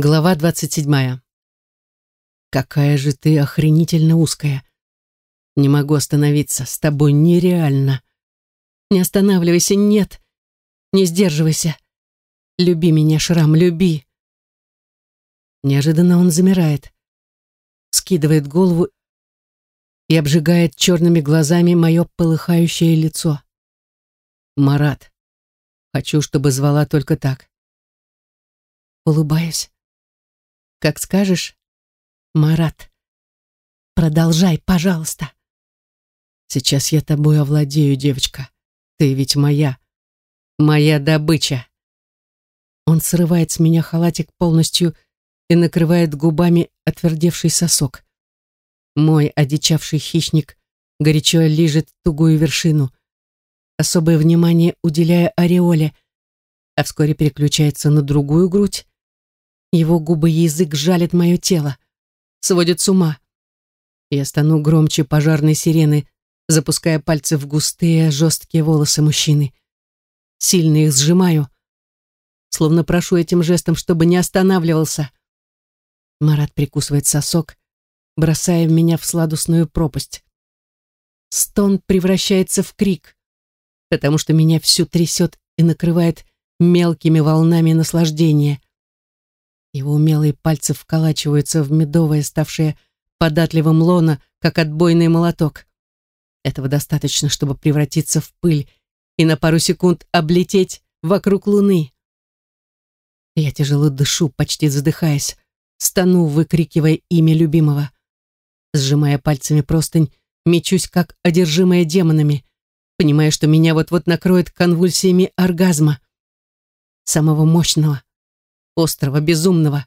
Глава двадцать седьмая. Какая же ты охренительно узкая. Не могу остановиться, с тобой нереально. Не останавливайся, нет. Не сдерживайся. Люби меня, Шрам, люби. Неожиданно он замирает, скидывает голову и обжигает черными глазами мое полыхающее лицо. Марат. Хочу, чтобы звала только так. Улыбаюсь. Как скажешь, Марат. Продолжай, пожалуйста. Сейчас я тобой овладею, девочка. Ты ведь моя. Моя добыча. Он срывает с меня халатик полностью и накрывает губами отвердевший сосок. Мой одичавший хищник горячо лижет тугую вершину, особое внимание уделяя ореоле, а вскоре переключается на другую грудь, его губы и язык жалят мое тело, сводят с ума. Я стану громче пожарной сирены, запуская пальцы в густые, жесткие волосы мужчины. Сильно их сжимаю, словно прошу этим жестом, чтобы не останавливался. Марат прикусывает сосок, бросая меня в сладостную пропасть. Стон превращается в крик, потому что меня всю трясет и накрывает мелкими волнами наслаждения. Его умелые пальцы вколачиваются в медовое, ставшее податливым лоно, как отбойный молоток. Этого достаточно, чтобы превратиться в пыль и на пару секунд облететь вокруг луны. Я тяжело дышу, почти задыхаясь, стану, выкрикивая имя любимого. Сжимая пальцами простынь, мечусь, как одержимая демонами, понимая, что меня вот-вот накроет конвульсиями оргазма. Самого мощного, острого, безумного.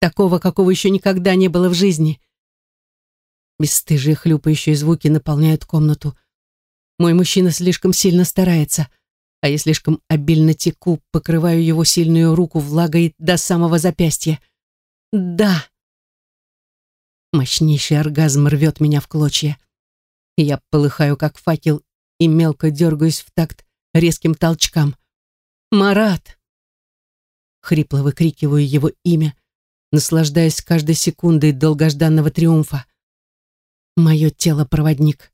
Такого, какого еще никогда не было в жизни. Бесстыжие хлюпающие звуки наполняют комнату. Мой мужчина слишком сильно старается, а я слишком обильно теку, покрываю его сильную руку влагой до самого запястья. Да! Мощнейший оргазм рвет меня в клочья. Я полыхаю, как факел, и мелко дергаюсь в такт резким толчкам. «Марат!» Хрипло выкрикиваю его имя, наслаждаясь каждой секундой долгожданного триумфа. Мое тело — проводник.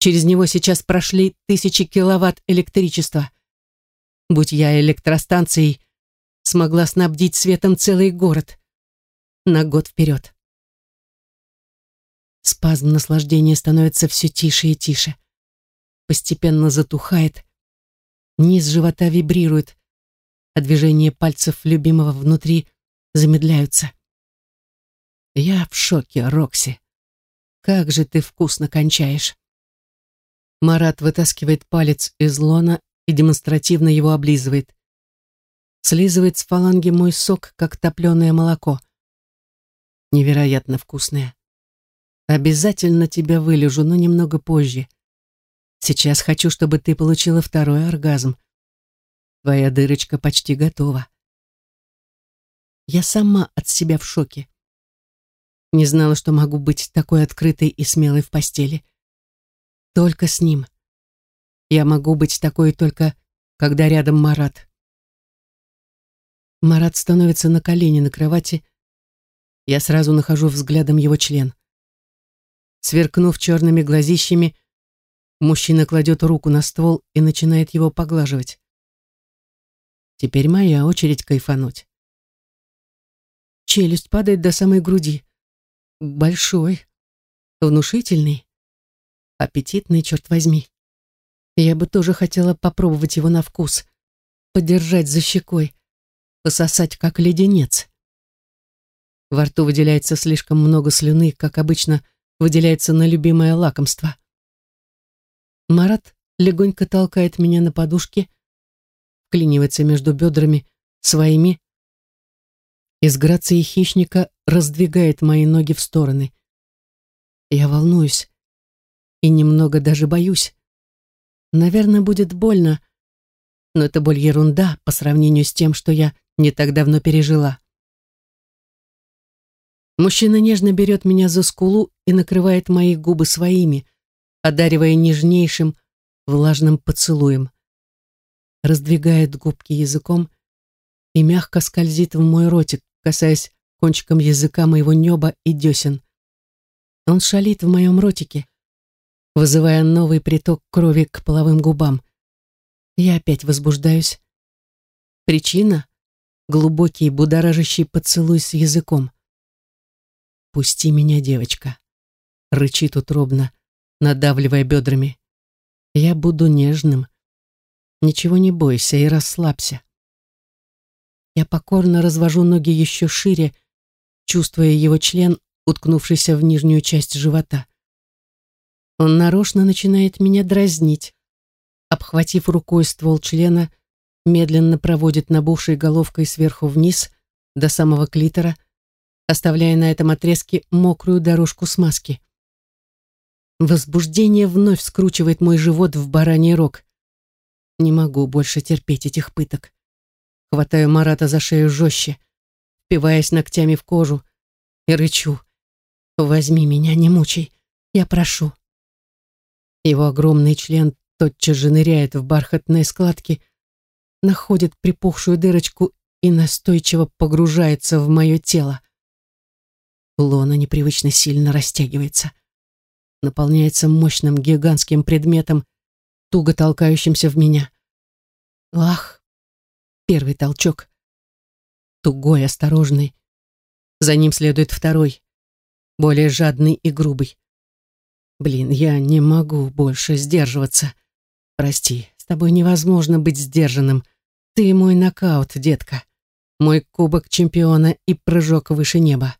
Через него сейчас прошли тысячи киловатт электричества. Будь я электростанцией, смогла снабдить светом целый город. На год вперед. Спазм наслаждения становится все тише и тише. Постепенно затухает. Низ живота вибрирует, а движения пальцев любимого внутри замедляются. Я в шоке, Рокси. Как же ты вкусно кончаешь. Марат вытаскивает палец из лона и демонстративно его облизывает. Слизывает с фаланги мой сок, как топленое молоко. Невероятно вкусное. Обязательно тебя вылежу, но немного позже. Сейчас хочу, чтобы ты получила второй оргазм. Твоя дырочка почти готова. Я сама от себя в шоке. Не знала, что могу быть такой открытой и смелой в постели. Только с ним. Я могу быть такой только, когда рядом Марат. Марат становится на колени на кровати. Я сразу нахожу взглядом его член. Сверкнув черными глазищами, мужчина кладет руку на ствол и начинает его поглаживать. Теперь моя очередь кайфануть. Челюсть падает до самой груди. Большой, внушительный, аппетитный, черт возьми. Я бы тоже хотела попробовать его на вкус, подержать за щекой, пососать как леденец. Во рту выделяется слишком много слюны, как обычно выделяется на любимое лакомство. Марат легонько толкает меня на подушке, вклинивается между бедрами своими и с грацией хищника раздвигает мои ноги в стороны. Я волнуюсь и немного даже боюсь. Наверное, будет больно, но это боль ерунда по сравнению с тем, что я не так давно пережила. Мужчина нежно берет меня за скулу и накрывает мои губы своими, одаривая нежнейшим, влажным поцелуем раздвигает губки языком и мягко скользит в мой ротик, касаясь кончиком языка моего неба и десен. Он шалит в моем ротике, вызывая новый приток крови к половым губам. Я опять возбуждаюсь. Причина — глубокий, будоражащий поцелуй с языком. «Пусти меня, девочка», — рычит утробно, надавливая бедрами. «Я буду нежным. Ничего не бойся и расслабься». Я покорно развожу ноги еще шире, чувствуя его член, уткнувшийся в нижнюю часть живота. Он нарочно начинает меня дразнить. Обхватив рукой ствол члена, медленно проводит набухшей головкой сверху вниз до самого клитора, оставляя на этом отрезке мокрую дорожку смазки. Возбуждение вновь скручивает мой живот в бараний рог. Не могу больше терпеть этих пыток. Хватаю Марата за шею жестче, впиваясь ногтями в кожу, и рычу. «Возьми меня, не мучай, я прошу». Его огромный член тотчас же ныряет в бархатные складки, находит припухшую дырочку и настойчиво погружается в мое тело. Лона непривычно сильно растягивается, наполняется мощным гигантским предметом, туго толкающимся в меня. Ах, Первый толчок. Тугой, осторожный. За ним следует второй, более жадный и грубый. Блин, я не могу больше сдерживаться. Прости, с тобой невозможно быть сдержанным. Ты мой нокаут, детка. Мой кубок чемпиона и прыжок выше неба.